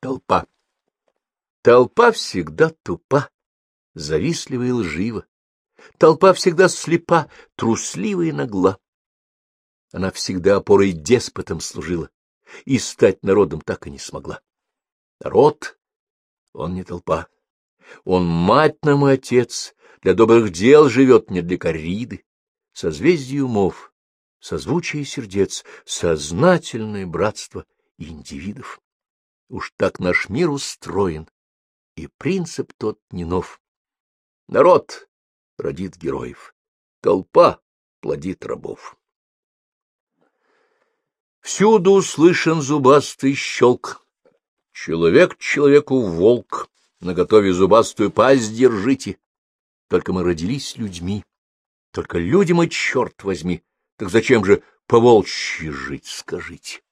Толпа. Толпа всегда тупа, завистлива и лжива. Толпа всегда слепа, труслива и нагла. Она всегда опорой деспотом служила, и стать народом так и не смогла. Народ, он не толпа. Он мать нам и отец, для добрых дел живет, не для корриды. Созвездие умов, созвучие сердец, сознательное братство индивидов. Уж так наш мир устроен, и принцип тот не нов. Народ родит героев, толпа плодит рабов. Всюду слышен зубастый щелк. Человек человеку волк, наготове зубастую пасть держите. Только мы родились людьми, только люди мы, черт возьми, так зачем же по волчьи жить, скажите?